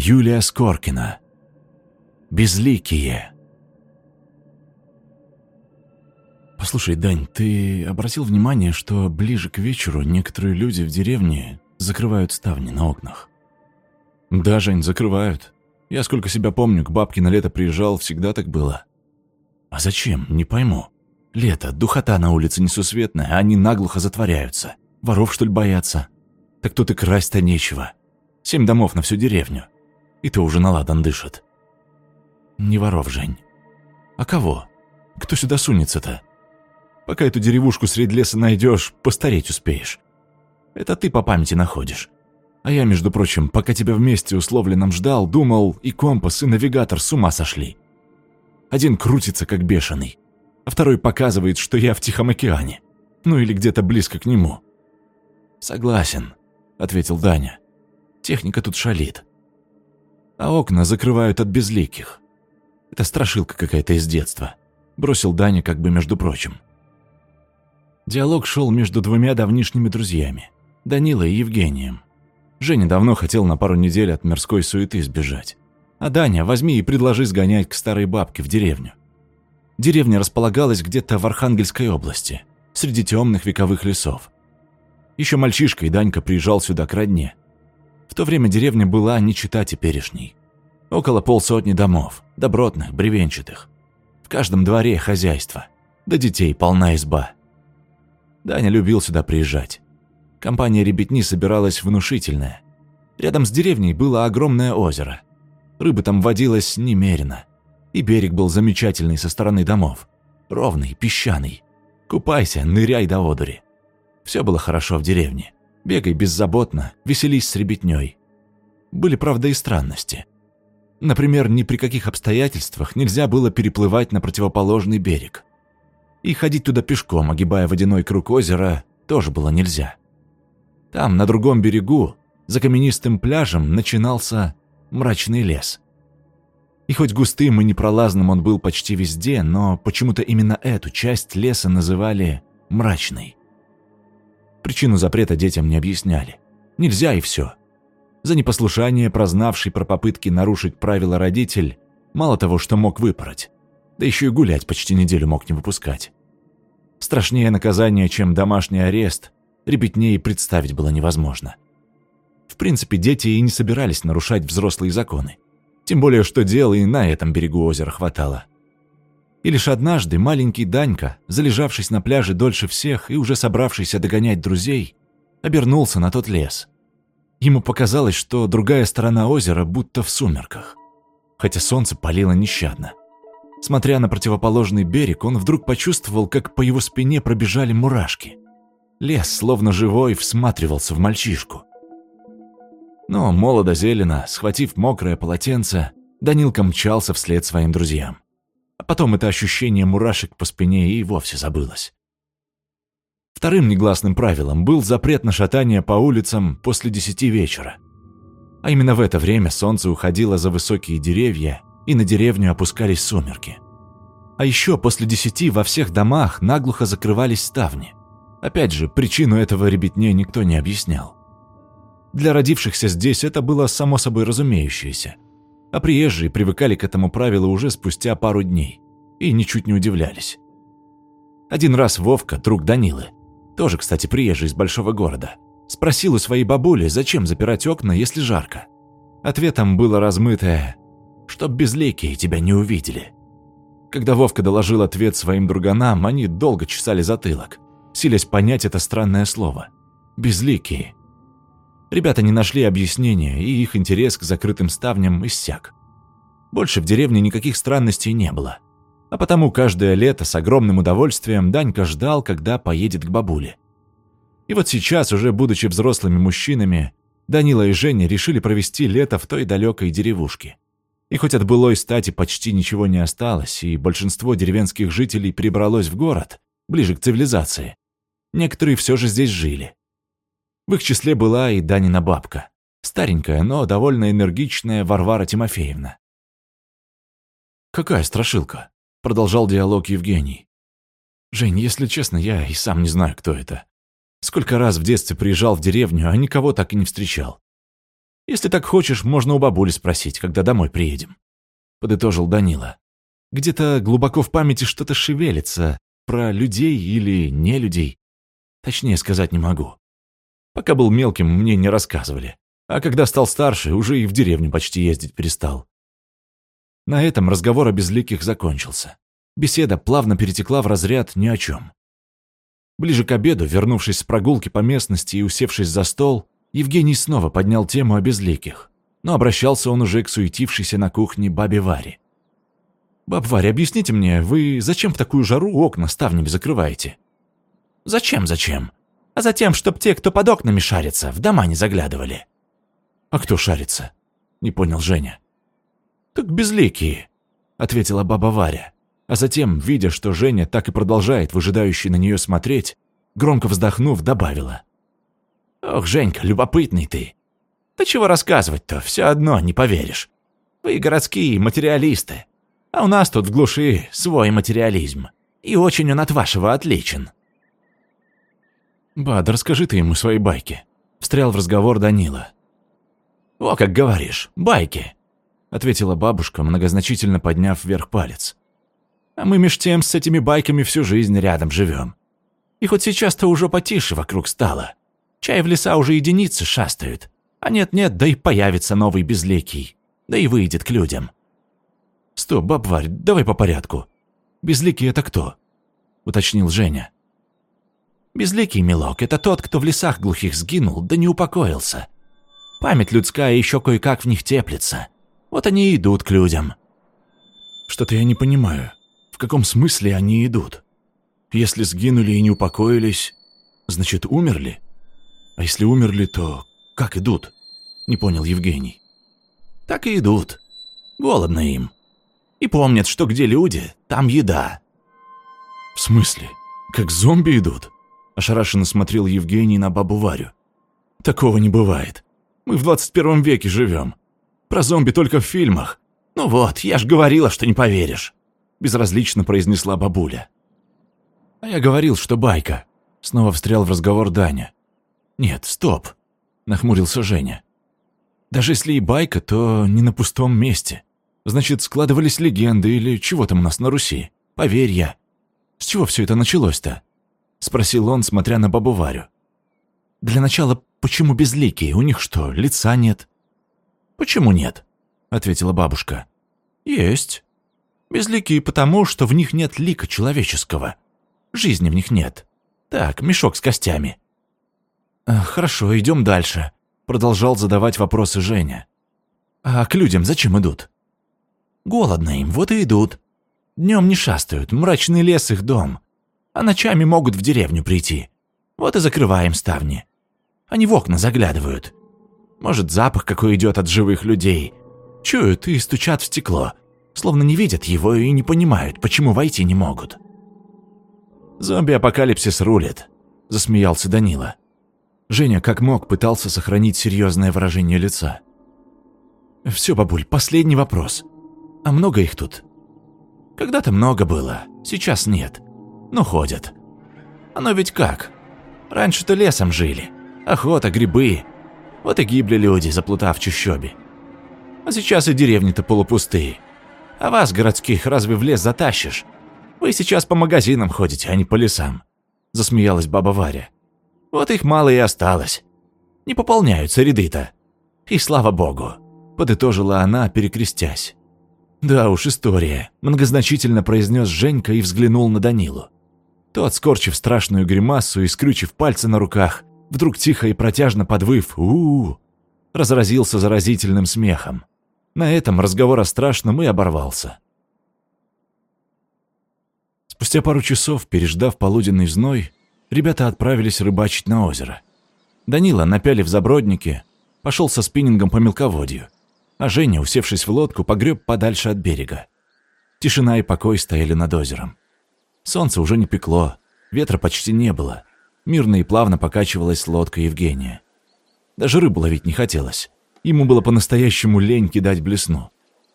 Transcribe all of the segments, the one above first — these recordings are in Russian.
Юлия Скоркина. Безликие. Послушай, Дань, ты обратил внимание, что ближе к вечеру некоторые люди в деревне закрывают ставни на окнах? Да, Жень, закрывают. Я сколько себя помню, к бабке на лето приезжал, всегда так было. А зачем? Не пойму. Лето, духота на улице несусветная, а они наглухо затворяются. Воров, что ли, боятся? Так тут и красть-то нечего. Семь домов на всю деревню. И то уже наладан дышит. Не воров, Жень. А кого? Кто сюда сунется-то? Пока эту деревушку средь леса найдешь, постареть успеешь. Это ты по памяти находишь. А я, между прочим, пока тебя вместе условленном ждал, думал, и компас, и навигатор с ума сошли. Один крутится, как бешеный, а второй показывает, что я в Тихом океане. Ну или где-то близко к нему. «Согласен», — ответил Даня. «Техника тут шалит. А окна закрывают от безликих. Это страшилка какая-то из детства», — бросил Даня как бы между прочим. Диалог шел между двумя давнишними друзьями, Данилой и Евгением. Женя давно хотел на пару недель от мирской суеты сбежать. А Даня, возьми и предложи сгонять к старой бабке в деревню. Деревня располагалась где-то в Архангельской области, среди темных вековых лесов. Еще мальчишкой Данька приезжал сюда к родне. В то время деревня была не чита теперешней. Около полсотни домов, добротных, бревенчатых. В каждом дворе хозяйство, да детей полна изба. Даня любил сюда приезжать. Компания ребятни собиралась внушительная. Рядом с деревней было огромное озеро. Рыбы там водилось немерено. И берег был замечательный со стороны домов. Ровный, песчаный. Купайся, ныряй до одури. Все было хорошо в деревне. Бегай беззаботно, веселись с ребятней. Были, правда, и странности. Например, ни при каких обстоятельствах нельзя было переплывать на противоположный берег. И ходить туда пешком, огибая водяной круг озера, тоже было нельзя. Там, на другом берегу, за каменистым пляжем, начинался мрачный лес. И хоть густым и непролазным он был почти везде, но почему-то именно эту часть леса называли мрачной. Причину запрета детям не объясняли. Нельзя и все. За непослушание, прознавший про попытки нарушить правила родитель, мало того, что мог выпороть, да еще и гулять почти неделю мог не выпускать. Страшнее наказание, чем домашний арест, ребятнее представить было невозможно. В принципе, дети и не собирались нарушать взрослые законы. Тем более, что дел и на этом берегу озера хватало. И лишь однажды маленький Данька, залежавшись на пляже дольше всех и уже собравшийся догонять друзей, обернулся на тот лес. Ему показалось, что другая сторона озера будто в сумерках, хотя солнце палило нещадно. Смотря на противоположный берег, он вдруг почувствовал, как по его спине пробежали мурашки. Лес, словно живой, всматривался в мальчишку. Но молодо-зелено, схватив мокрое полотенце, Данилка мчался вслед своим друзьям. Потом это ощущение мурашек по спине и вовсе забылось. Вторым негласным правилом был запрет на шатание по улицам после десяти вечера. А именно в это время солнце уходило за высокие деревья, и на деревню опускались сумерки. А еще после десяти во всех домах наглухо закрывались ставни. Опять же, причину этого ребятне никто не объяснял. Для родившихся здесь это было само собой разумеющееся. А приезжие привыкали к этому правилу уже спустя пару дней и ничуть не удивлялись. Один раз Вовка, друг Данилы, тоже, кстати, приезжий из большого города, спросил у своей бабули, зачем запирать окна, если жарко. Ответом было размытое «чтоб безликие тебя не увидели». Когда Вовка доложил ответ своим друганам, они долго чесали затылок силясь понять это странное слово. Безликие. Ребята не нашли объяснения, и их интерес к закрытым ставням иссяк. Больше в деревне никаких странностей не было. А потому каждое лето с огромным удовольствием Данька ждал, когда поедет к бабуле. И вот сейчас, уже будучи взрослыми мужчинами, Данила и Женя решили провести лето в той далекой деревушке. И хоть от былой стати почти ничего не осталось, и большинство деревенских жителей прибралось в город, ближе к цивилизации, Некоторые все же здесь жили. В их числе была и Данина бабка, старенькая, но довольно энергичная Варвара Тимофеевна. «Какая страшилка?» — продолжал диалог Евгений. «Жень, если честно, я и сам не знаю, кто это. Сколько раз в детстве приезжал в деревню, а никого так и не встречал. Если так хочешь, можно у бабули спросить, когда домой приедем. Подытожил Данила. Где-то глубоко в памяти что-то шевелится про людей или не людей. Точнее сказать не могу. Пока был мелким, мне не рассказывали. А когда стал старше, уже и в деревню почти ездить перестал. На этом разговор о безликих закончился. Беседа плавно перетекла в разряд ни о чем. Ближе к обеду, вернувшись с прогулки по местности и усевшись за стол, Евгений снова поднял тему о безликих, но обращался он уже к суетившейся на кухне бабе Варе. «Баб Варя, объясните мне, вы зачем в такую жару окна ставнями закрываете?» «Зачем, зачем? А затем, чтоб те, кто под окнами шарится, в дома не заглядывали». «А кто шарится?» — не понял Женя. «Так безликие», — ответила баба Варя. А затем, видя, что Женя так и продолжает выжидающий на нее смотреть, громко вздохнув, добавила. «Ох, Женька, любопытный ты. Да чего рассказывать-то, все одно не поверишь. Вы городские материалисты, а у нас тут в глуши свой материализм. И очень он от вашего отличен». «Бад, расскажи ты ему свои байки», — встрял в разговор Данила. «О, как говоришь, байки», — ответила бабушка, многозначительно подняв вверх палец. «А мы меж тем с этими байками всю жизнь рядом живем. И хоть сейчас-то уже потише вокруг стало. Чай в леса уже единицы шастают. А нет-нет, да и появится новый безликий. Да и выйдет к людям. Стоп, бабварь, давай по порядку. Безликий это кто? Уточнил Женя. Безликий, милок, это тот, кто в лесах глухих сгинул, да не упокоился. Память людская еще кое-как в них теплится. Вот они и идут к людям. Что-то я не понимаю. В каком смысле они идут? Если сгинули и не упокоились, значит, умерли? А если умерли, то как идут? Не понял Евгений. Так и идут. Голодно им. И помнят, что где люди, там еда. В смысле? Как зомби идут? Ошарашенно смотрел Евгений на бабу Варю. Такого не бывает. Мы в 21 веке живем. Про зомби только в фильмах. Ну вот, я ж говорила, что не поверишь. Безразлично произнесла бабуля. А я говорил, что байка. Снова встрял в разговор Даня. «Нет, стоп», — нахмурился Женя. «Даже если и байка, то не на пустом месте. Значит, складывались легенды или чего там у нас на Руси. Поверь я. С чего все это началось-то?» — спросил он, смотря на бабу Варю. «Для начала, почему безликие? У них что, лица нет?» «Почему нет?» — ответила бабушка. «Есть. Безликие потому, что в них нет лика человеческого. Жизни в них нет. Так, мешок с костями. «Хорошо, идем дальше», — продолжал задавать вопросы Женя. «А к людям зачем идут?» «Голодно им, вот и идут. Днем не шастают, мрачный лес их дом. А ночами могут в деревню прийти. Вот и закрываем ставни. Они в окна заглядывают. Может, запах какой идет от живых людей. Чуют и стучат в стекло, словно не видят его и не понимают, почему войти не могут». «Зомби-апокалипсис рулит», — засмеялся Данила. Женя как мог пытался сохранить серьезное выражение лица. «Все, бабуль, последний вопрос. А много их тут?» «Когда-то много было, сейчас нет. Но ходят. Оно ведь как? Раньше-то лесом жили. Охота, грибы. Вот и гибли люди, заплутав в чащобе. А сейчас и деревни-то полупустые. А вас, городских, разве в лес затащишь? Вы сейчас по магазинам ходите, а не по лесам», — засмеялась баба Варя. Вот их мало и осталось. Не пополняются ряды-то. И слава богу», — подытожила она, перекрестясь. «Да уж, история», — многозначительно произнес Женька и взглянул на Данилу. Тот, скорчив страшную гримасу и скрючив пальцы на руках, вдруг тихо и протяжно подвыв у, -у, -у разразился заразительным смехом. На этом разговор о страшном и оборвался. Спустя пару часов, переждав полуденный зной, ребята отправились рыбачить на озеро. Данила, напялив забродники, пошел со спиннингом по мелководью, а Женя, усевшись в лодку, погреб подальше от берега. Тишина и покой стояли над озером. Солнце уже не пекло, ветра почти не было. Мирно и плавно покачивалась лодка Евгения. Даже рыбу ловить не хотелось. Ему было по-настоящему лень кидать блесну.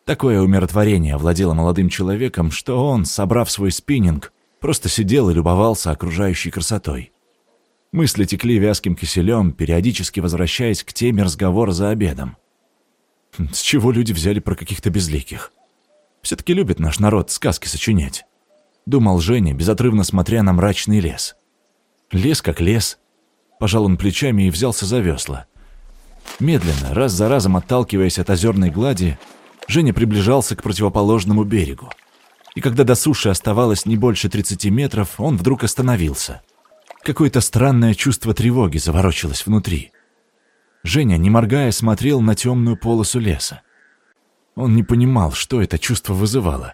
Такое умиротворение овладело молодым человеком, что он, собрав свой спиннинг, Просто сидел и любовался окружающей красотой. Мысли текли вязким киселем, периодически возвращаясь к теме разговора за обедом. С чего люди взяли про каких-то безликих? Все-таки любит наш народ сказки сочинять. Думал Женя, безотрывно смотря на мрачный лес. Лес как лес. Пожал он плечами и взялся за весла. Медленно, раз за разом отталкиваясь от озерной глади, Женя приближался к противоположному берегу. И когда до суши оставалось не больше 30 метров, он вдруг остановился. Какое-то странное чувство тревоги заворочилось внутри. Женя, не моргая, смотрел на темную полосу леса. Он не понимал, что это чувство вызывало,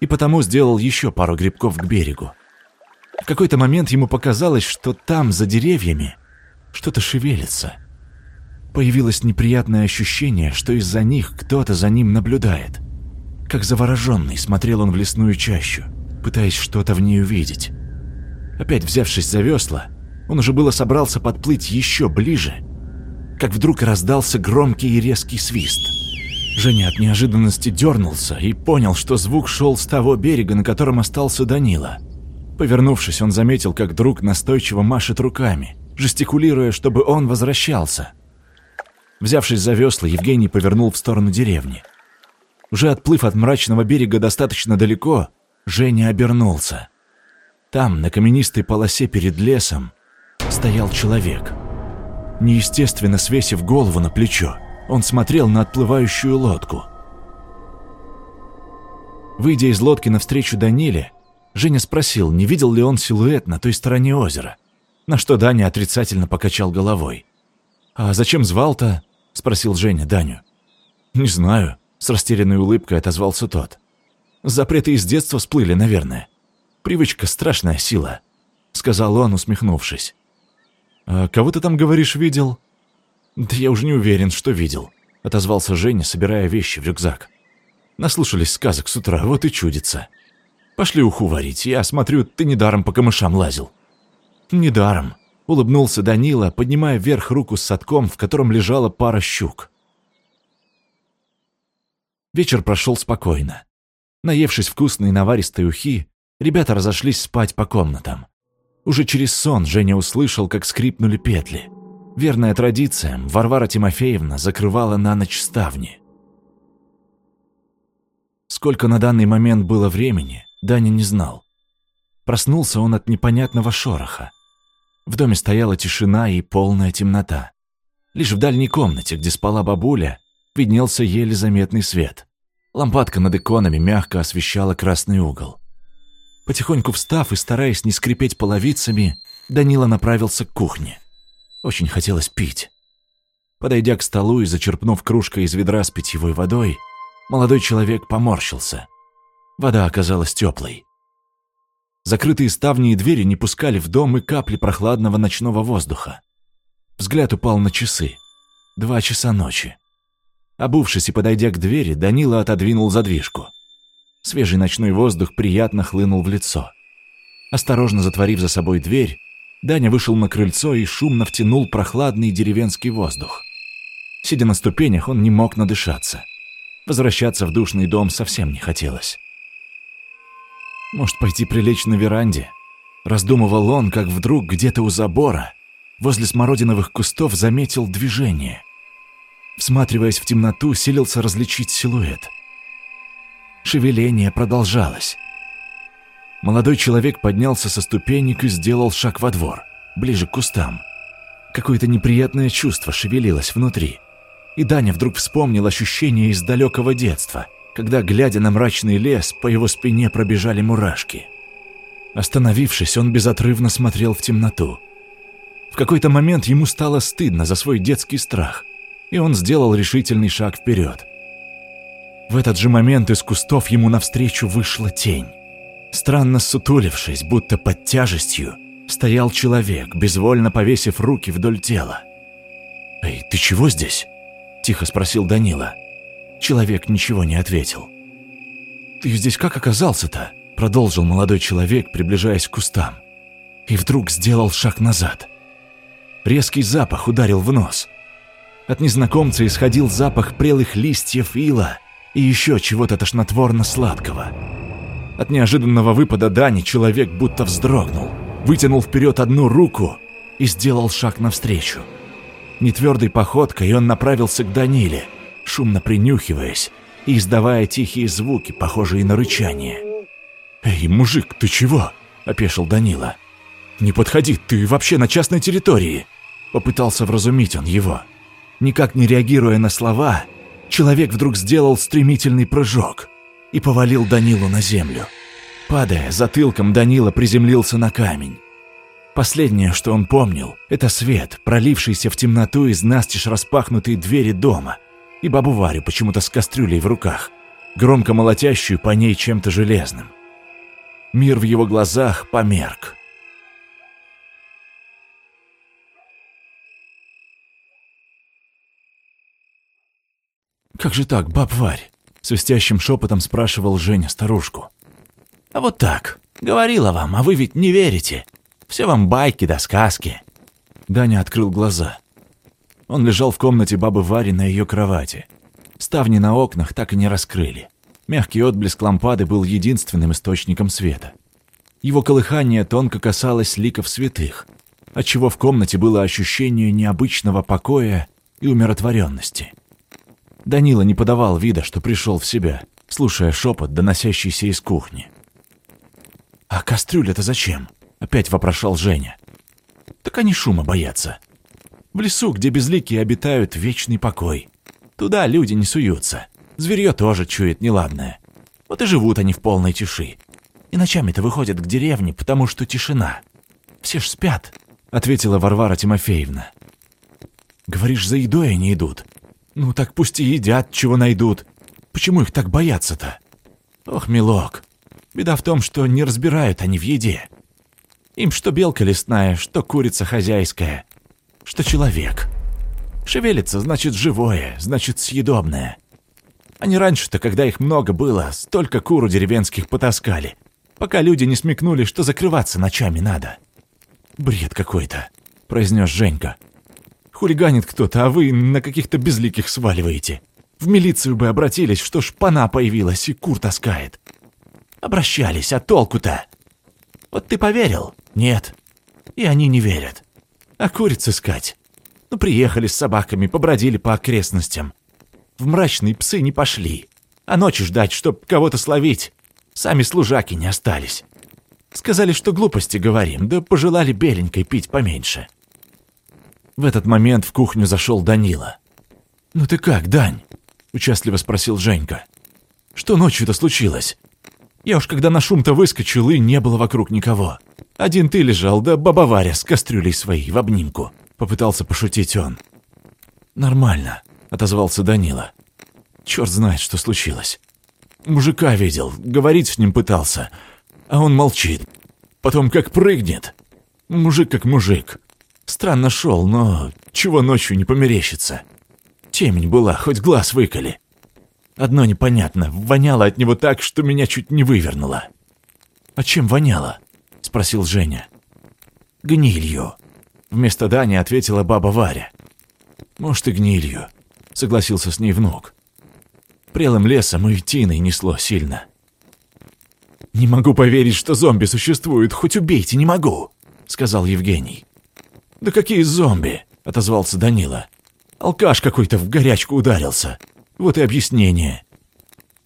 и потому сделал еще пару грибков к берегу. В какой-то момент ему показалось, что там, за деревьями, что-то шевелится. Появилось неприятное ощущение, что из-за них кто-то за ним наблюдает. Как завороженный смотрел он в лесную чащу, пытаясь что-то в ней увидеть. Опять взявшись за весла, он уже было собрался подплыть еще ближе, как вдруг раздался громкий и резкий свист. Женя от неожиданности дернулся и понял, что звук шел с того берега, на котором остался Данила. Повернувшись, он заметил, как друг настойчиво машет руками, жестикулируя, чтобы он возвращался. Взявшись за весла, Евгений повернул в сторону деревни. Уже отплыв от мрачного берега достаточно далеко, Женя обернулся. Там, на каменистой полосе перед лесом, стоял человек — Неестественно свесив голову на плечо, он смотрел на отплывающую лодку. Выйдя из лодки навстречу Даниле, Женя спросил, не видел ли он силуэт на той стороне озера, на что Даня отрицательно покачал головой. «А зачем звал-то?» – спросил Женя Даню. «Не знаю», – с растерянной улыбкой отозвался тот. «Запреты из детства всплыли, наверное. Привычка – страшная сила», – сказал он, усмехнувшись. «А кого ты там, говоришь, видел?» «Да я уже не уверен, что видел», — отозвался Женя, собирая вещи в рюкзак. «Наслушались сказок с утра, вот и чудится. Пошли уху варить, я смотрю, ты недаром по камышам лазил». «Недаром», — улыбнулся Данила, поднимая вверх руку с садком, в котором лежала пара щук. Вечер прошел спокойно. Наевшись вкусной наваристой ухи, ребята разошлись спать по комнатам. Уже через сон Женя услышал, как скрипнули петли. Верная традиция, Варвара Тимофеевна закрывала на ночь ставни. Сколько на данный момент было времени, Даня не знал. Проснулся он от непонятного шороха. В доме стояла тишина и полная темнота. Лишь в дальней комнате, где спала бабуля, виднелся еле заметный свет. Лампадка над иконами мягко освещала красный угол. Потихоньку встав и стараясь не скрипеть половицами, Данила направился к кухне. Очень хотелось пить. Подойдя к столу и зачерпнув кружкой из ведра с питьевой водой, молодой человек поморщился. Вода оказалась теплой. Закрытые ставни и двери не пускали в дом и капли прохладного ночного воздуха. Взгляд упал на часы. Два часа ночи. Обувшись и подойдя к двери, Данила отодвинул задвижку. Свежий ночной воздух приятно хлынул в лицо. Осторожно затворив за собой дверь, Даня вышел на крыльцо и шумно втянул прохладный деревенский воздух. Сидя на ступенях, он не мог надышаться. Возвращаться в душный дом совсем не хотелось. Может, пойти прилечь на веранде? Раздумывал он, как вдруг где-то у забора, возле смородиновых кустов, заметил движение. Всматриваясь в темноту, силился различить силуэт — Шевеление продолжалось. Молодой человек поднялся со ступенек и сделал шаг во двор, ближе к кустам. Какое-то неприятное чувство шевелилось внутри. И Даня вдруг вспомнил ощущение из далекого детства, когда, глядя на мрачный лес, по его спине пробежали мурашки. Остановившись, он безотрывно смотрел в темноту. В какой-то момент ему стало стыдно за свой детский страх, и он сделал решительный шаг вперед. В этот же момент из кустов ему навстречу вышла тень. Странно сутулившись, будто под тяжестью, стоял человек, безвольно повесив руки вдоль тела. «Эй, ты чего здесь?» – тихо спросил Данила. Человек ничего не ответил. «Ты здесь как оказался-то?» – продолжил молодой человек, приближаясь к кустам. И вдруг сделал шаг назад. Резкий запах ударил в нос. От незнакомца исходил запах прелых листьев ила – и еще чего-то тошнотворно-сладкого. От неожиданного выпада Дани человек будто вздрогнул, вытянул вперед одну руку и сделал шаг навстречу. Нетвердой походкой он направился к Даниле, шумно принюхиваясь и издавая тихие звуки, похожие на рычание. «Эй, мужик, ты чего?» – опешил Данила. «Не подходи, ты вообще на частной территории!» Попытался вразумить он его. Никак не реагируя на слова, человек вдруг сделал стремительный прыжок и повалил Данилу на землю. Падая, затылком Данила приземлился на камень. Последнее, что он помнил, это свет, пролившийся в темноту из настежь распахнутой двери дома, и бабу Варю почему-то с кастрюлей в руках, громко молотящую по ней чем-то железным. Мир в его глазах померк. «Как же так, баб Варь?» — свистящим шепотом спрашивал Женя старушку. «А вот так. Говорила вам, а вы ведь не верите. Все вам байки да сказки». Даня открыл глаза. Он лежал в комнате бабы Вари на ее кровати. Ставни на окнах так и не раскрыли. Мягкий отблеск лампады был единственным источником света. Его колыхание тонко касалось ликов святых, отчего в комнате было ощущение необычного покоя и умиротворенности. Данила не подавал вида, что пришел в себя, слушая шепот, доносящийся из кухни. «А кастрюля-то зачем?» — опять вопрошал Женя. «Так они шума боятся. В лесу, где безликие обитают, вечный покой. Туда люди не суются. Зверье тоже чует неладное. Вот и живут они в полной тиши. И ночами-то выходят к деревне, потому что тишина. Все ж спят», — ответила Варвара Тимофеевна. «Говоришь, за едой они идут. Ну так пусть и едят, чего найдут. Почему их так боятся-то? Ох, милок, беда в том, что не разбирают они в еде. Им что белка лесная, что курица хозяйская, что человек. Шевелится, значит, живое, значит, съедобное. Они раньше-то, когда их много было, столько куру деревенских потаскали, пока люди не смекнули, что закрываться ночами надо. «Бред какой-то», — произнес Женька. Хулиганит кто-то, а вы на каких-то безликих сваливаете. В милицию бы обратились, что шпана появилась и кур таскает. Обращались, а толку-то? Вот ты поверил? Нет. И они не верят. А куриц искать? Ну, приехали с собаками, побродили по окрестностям. В мрачные псы не пошли. А ночью ждать, чтоб кого-то словить. Сами служаки не остались. Сказали, что глупости говорим, да пожелали беленькой пить поменьше. В этот момент в кухню зашел Данила. «Ну ты как, Дань?» – участливо спросил Женька. «Что ночью-то случилось? Я уж когда на шум-то выскочил, и не было вокруг никого. Один ты лежал, да баба Варя с кастрюлей своей в обнимку», – попытался пошутить он. «Нормально», – отозвался Данила. «Черт знает, что случилось. Мужика видел, говорить с ним пытался, а он молчит. Потом как прыгнет. Мужик как мужик. Странно шел, но чего ночью не померещится. Темень была, хоть глаз выколи. Одно непонятно, воняло от него так, что меня чуть не вывернуло. «А чем воняло?» — спросил Женя. «Гнилью», — вместо Дани ответила баба Варя. «Может, и гнилью», — согласился с ней внук. Прелым лесом и тиной несло сильно. «Не могу поверить, что зомби существуют, хоть убейте, не могу», — сказал Евгений. «Да какие зомби?» — отозвался Данила. «Алкаш какой-то в горячку ударился. Вот и объяснение».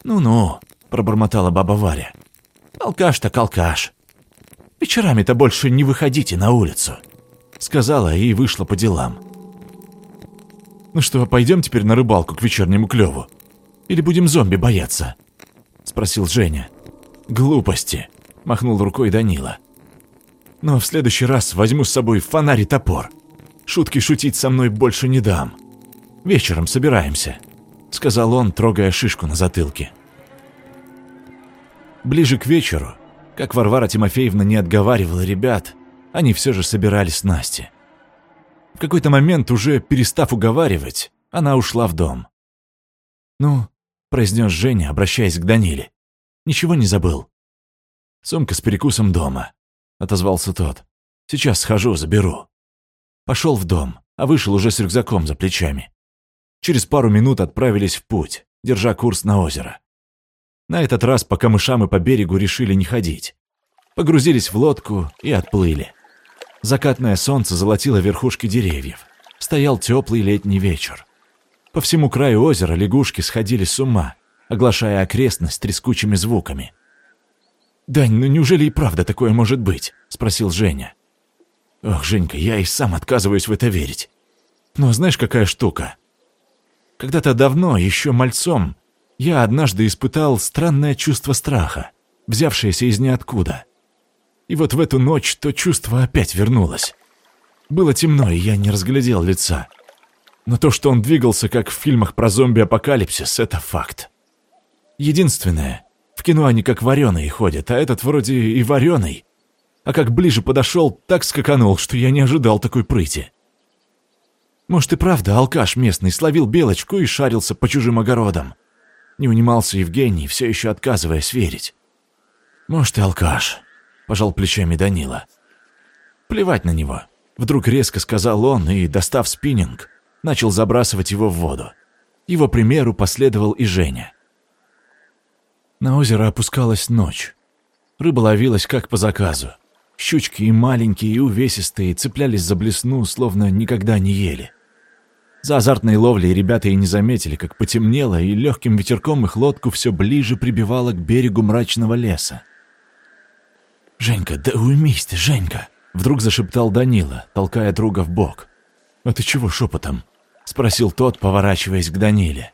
«Ну-ну», — пробормотала баба Варя. «Алкаш так алкаш. Вечерами-то больше не выходите на улицу», — сказала и вышла по делам. «Ну что, пойдем теперь на рыбалку к вечернему клёву? Или будем зомби бояться?» — спросил Женя. «Глупости», — махнул рукой Данила. Но в следующий раз возьму с собой фонарь и топор. Шутки шутить со мной больше не дам. Вечером собираемся», — сказал он, трогая шишку на затылке. Ближе к вечеру, как Варвара Тимофеевна не отговаривала ребят, они все же собирались с Настей. В какой-то момент, уже перестав уговаривать, она ушла в дом. «Ну», — произнес Женя, обращаясь к Даниле, — «ничего не забыл?» Сумка с перекусом дома отозвался тот. «Сейчас схожу, заберу». Пошел в дом, а вышел уже с рюкзаком за плечами. Через пару минут отправились в путь, держа курс на озеро. На этот раз по камышам и по берегу решили не ходить. Погрузились в лодку и отплыли. Закатное солнце золотило верхушки деревьев. Стоял теплый летний вечер. По всему краю озера лягушки сходили с ума, оглашая окрестность трескучими звуками. «Дань, ну неужели и правда такое может быть?» – спросил Женя. «Ох, Женька, я и сам отказываюсь в это верить. Но знаешь, какая штука? Когда-то давно, еще мальцом, я однажды испытал странное чувство страха, взявшееся из ниоткуда. И вот в эту ночь то чувство опять вернулось. Было темно, и я не разглядел лица. Но то, что он двигался, как в фильмах про зомби-апокалипсис, это факт. Единственное, в кино они как вареные ходят, а этот вроде и вареный. А как ближе подошел, так скаканул, что я не ожидал такой прыти. Может и правда, алкаш местный словил белочку и шарился по чужим огородам. Не унимался Евгений, все еще отказываясь верить. Может и алкаш, пожал плечами Данила. Плевать на него. Вдруг резко сказал он и, достав спиннинг, начал забрасывать его в воду. Его примеру последовал и Женя. На озеро опускалась ночь. Рыба ловилась как по заказу. Щучки и маленькие, и увесистые цеплялись за блесну, словно никогда не ели. За азартной ловлей ребята и не заметили, как потемнело, и легким ветерком их лодку все ближе прибивало к берегу мрачного леса. «Женька, да уймись ты, Женька!» Вдруг зашептал Данила, толкая друга в бок. «А ты чего шепотом?» — спросил тот, поворачиваясь к Даниле.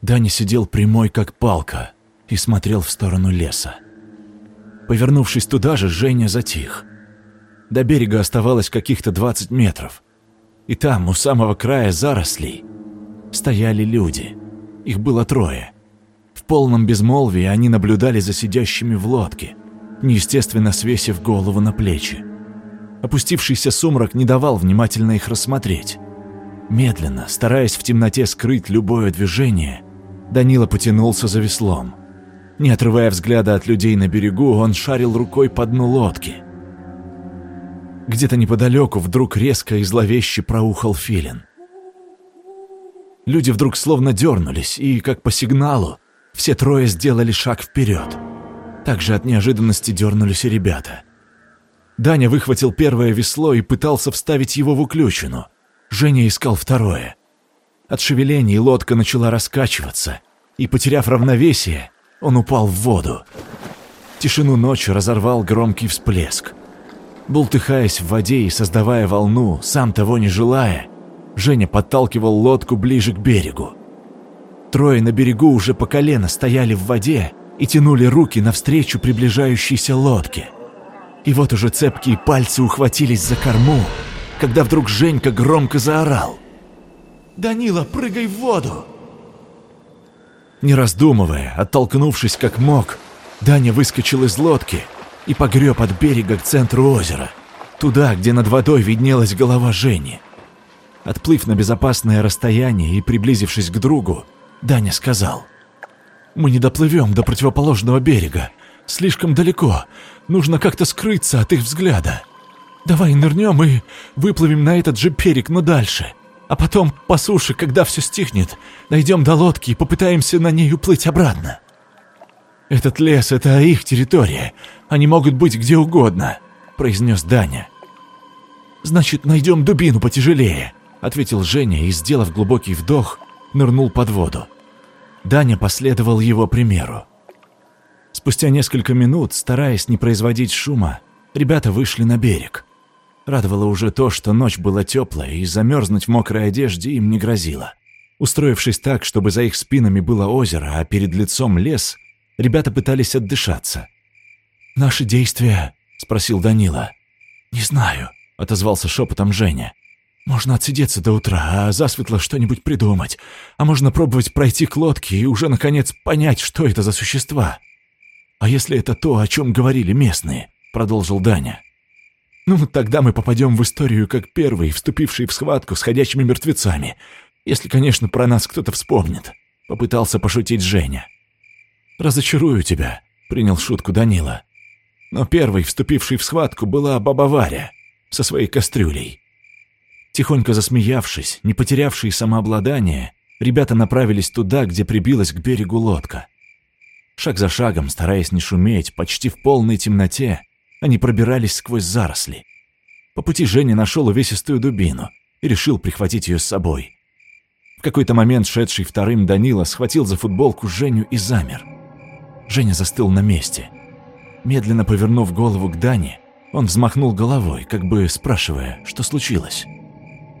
Даня сидел прямой, как палка, и смотрел в сторону леса. Повернувшись туда же, Женя затих. До берега оставалось каких-то 20 метров. И там, у самого края зарослей, стояли люди. Их было трое. В полном безмолвии они наблюдали за сидящими в лодке, неестественно свесив голову на плечи. Опустившийся сумрак не давал внимательно их рассмотреть. Медленно, стараясь в темноте скрыть любое движение, Данила потянулся за веслом – не отрывая взгляда от людей на берегу, он шарил рукой по дну лодки. Где-то неподалеку вдруг резко и зловеще проухал филин. Люди вдруг словно дернулись, и, как по сигналу, все трое сделали шаг вперед. Также от неожиданности дернулись и ребята. Даня выхватил первое весло и пытался вставить его в уключину. Женя искал второе. От шевелений лодка начала раскачиваться, и, потеряв равновесие, он упал в воду. Тишину ночи разорвал громкий всплеск. Бултыхаясь в воде и создавая волну, сам того не желая, Женя подталкивал лодку ближе к берегу. Трое на берегу уже по колено стояли в воде и тянули руки навстречу приближающейся лодке. И вот уже цепкие пальцы ухватились за корму, когда вдруг Женька громко заорал. «Данила, прыгай в воду!» Не раздумывая, оттолкнувшись как мог, Даня выскочил из лодки и погреб от берега к центру озера, туда, где над водой виднелась голова Жени. Отплыв на безопасное расстояние и приблизившись к другу, Даня сказал, «Мы не доплывем до противоположного берега. Слишком далеко. Нужно как-то скрыться от их взгляда. Давай нырнем и выплывем на этот же берег, но дальше. А потом по суше, когда все стихнет, дойдем до лодки и попытаемся на ней уплыть обратно. Этот лес — это их территория. Они могут быть где угодно, — произнес Даня. Значит, найдем дубину потяжелее, — ответил Женя и, сделав глубокий вдох, нырнул под воду. Даня последовал его примеру. Спустя несколько минут, стараясь не производить шума, ребята вышли на берег. Радовало уже то, что ночь была теплая, и замерзнуть в мокрой одежде им не грозило. Устроившись так, чтобы за их спинами было озеро, а перед лицом лес, ребята пытались отдышаться. «Наши действия?» — спросил Данила. «Не знаю», — отозвался шепотом Женя. «Можно отсидеться до утра, а засветло что-нибудь придумать. А можно пробовать пройти к лодке и уже, наконец, понять, что это за существа. А если это то, о чем говорили местные?» — продолжил Даня. Ну, тогда мы попадем в историю как первые, вступившие в схватку с ходячими мертвецами. Если, конечно, про нас кто-то вспомнит. Попытался пошутить Женя. «Разочарую тебя», — принял шутку Данила. Но первой, вступившей в схватку, была баба Варя со своей кастрюлей. Тихонько засмеявшись, не потерявшие самообладание, ребята направились туда, где прибилась к берегу лодка. Шаг за шагом, стараясь не шуметь, почти в полной темноте, они пробирались сквозь заросли. По пути Женя нашел увесистую дубину и решил прихватить ее с собой. В какой-то момент шедший вторым Данила схватил за футболку Женю и замер. Женя застыл на месте. Медленно повернув голову к Дане, он взмахнул головой, как бы спрашивая, что случилось.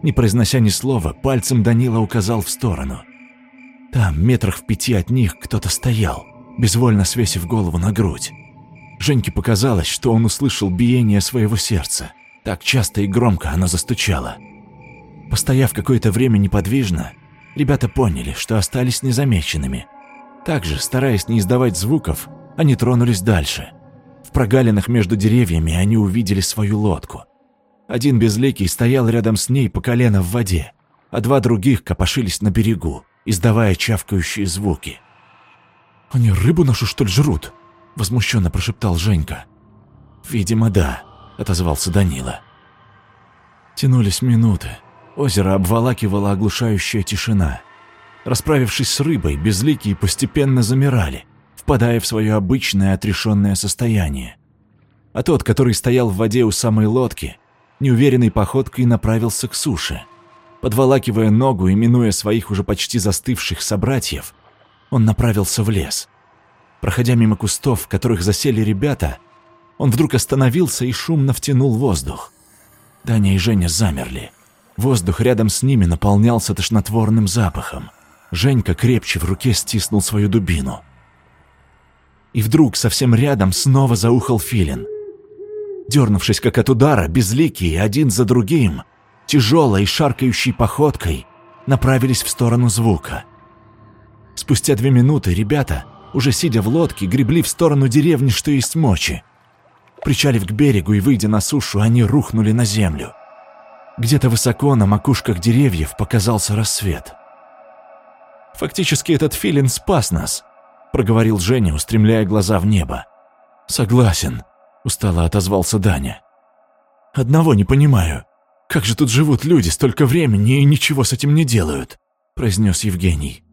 Не произнося ни слова, пальцем Данила указал в сторону. Там, метрах в пяти от них, кто-то стоял, безвольно свесив голову на грудь. Женьке показалось, что он услышал биение своего сердца. Так часто и громко оно застучало. Постояв какое-то время неподвижно, ребята поняли, что остались незамеченными. Также, стараясь не издавать звуков, они тронулись дальше. В прогалинах между деревьями они увидели свою лодку. Один безликий стоял рядом с ней по колено в воде, а два других копошились на берегу, издавая чавкающие звуки. «Они рыбу нашу, что ли, жрут?» – возмущенно прошептал Женька. «Видимо, да», – отозвался Данила. Тянулись минуты. Озеро обволакивала оглушающая тишина. Расправившись с рыбой, безликие постепенно замирали, впадая в свое обычное отрешенное состояние. А тот, который стоял в воде у самой лодки, неуверенной походкой направился к суше. Подволакивая ногу и минуя своих уже почти застывших собратьев, он направился в лес. Проходя мимо кустов, в которых засели ребята, он вдруг остановился и шумно втянул воздух. Даня и Женя замерли. Воздух рядом с ними наполнялся тошнотворным запахом. Женька крепче в руке стиснул свою дубину. И вдруг совсем рядом снова заухал филин. Дернувшись как от удара, безликие, один за другим, тяжелой шаркающей походкой, направились в сторону звука. Спустя две минуты ребята уже сидя в лодке, гребли в сторону деревни, что есть мочи. Причалив к берегу и выйдя на сушу, они рухнули на землю. Где-то высоко на макушках деревьев показался рассвет. «Фактически этот филин спас нас», — проговорил Женя, устремляя глаза в небо. «Согласен», — устало отозвался Даня. «Одного не понимаю. Как же тут живут люди столько времени и ничего с этим не делают?» — произнес Евгений.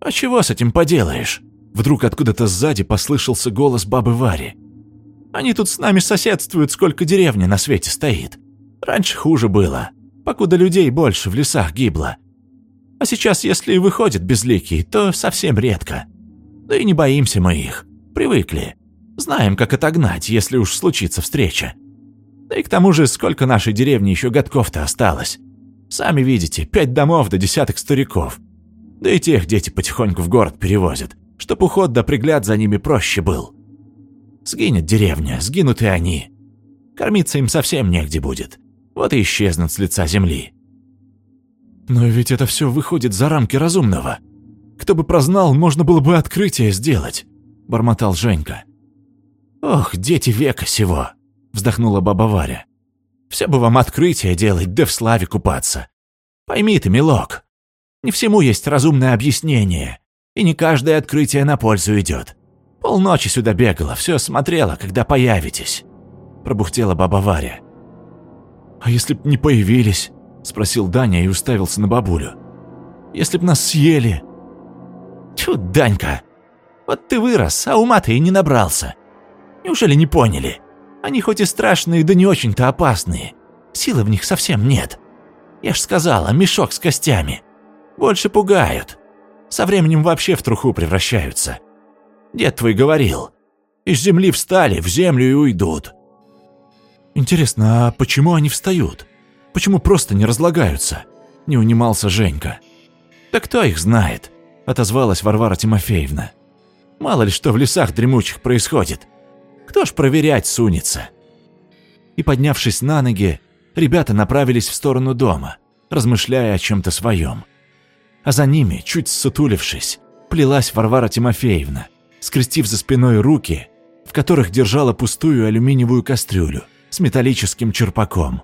«А чего с этим поделаешь?» Вдруг откуда-то сзади послышался голос бабы Вари. «Они тут с нами соседствуют, сколько деревни на свете стоит. Раньше хуже было, покуда людей больше в лесах гибло. А сейчас, если и выходят безликие, то совсем редко. Да и не боимся мы их, привыкли. Знаем, как отогнать, если уж случится встреча. Да и к тому же, сколько нашей деревни еще годков-то осталось. Сами видите, пять домов до да десяток стариков. Да и тех дети потихоньку в город перевозят чтоб уход да пригляд за ними проще был. Сгинет деревня, сгинут и они. Кормиться им совсем негде будет. Вот и исчезнут с лица земли. Но ведь это все выходит за рамки разумного. Кто бы прознал, можно было бы открытие сделать, бормотал Женька. Ох, дети века сего, вздохнула баба Варя. Все бы вам открытие делать, да в славе купаться. Пойми ты, милок, не всему есть разумное объяснение и не каждое открытие на пользу идет. Полночи сюда бегала, все смотрела, когда появитесь», – пробухтела баба Варя. «А если б не появились?» – спросил Даня и уставился на бабулю. «Если б нас съели?» «Тьфу, Данька, вот ты вырос, а ума ты и не набрался. Неужели не поняли? Они хоть и страшные, да не очень-то опасные. Силы в них совсем нет. Я ж сказала, мешок с костями. Больше пугают со временем вообще в труху превращаются. Дед твой говорил, из земли встали, в землю и уйдут. Интересно, а почему они встают? Почему просто не разлагаются? Не унимался Женька. Да кто их знает? Отозвалась Варвара Тимофеевна. Мало ли что в лесах дремучих происходит. Кто ж проверять сунется? И поднявшись на ноги, ребята направились в сторону дома, размышляя о чем-то своем а за ними, чуть ссутулившись, плелась Варвара Тимофеевна, скрестив за спиной руки, в которых держала пустую алюминиевую кастрюлю с металлическим черпаком.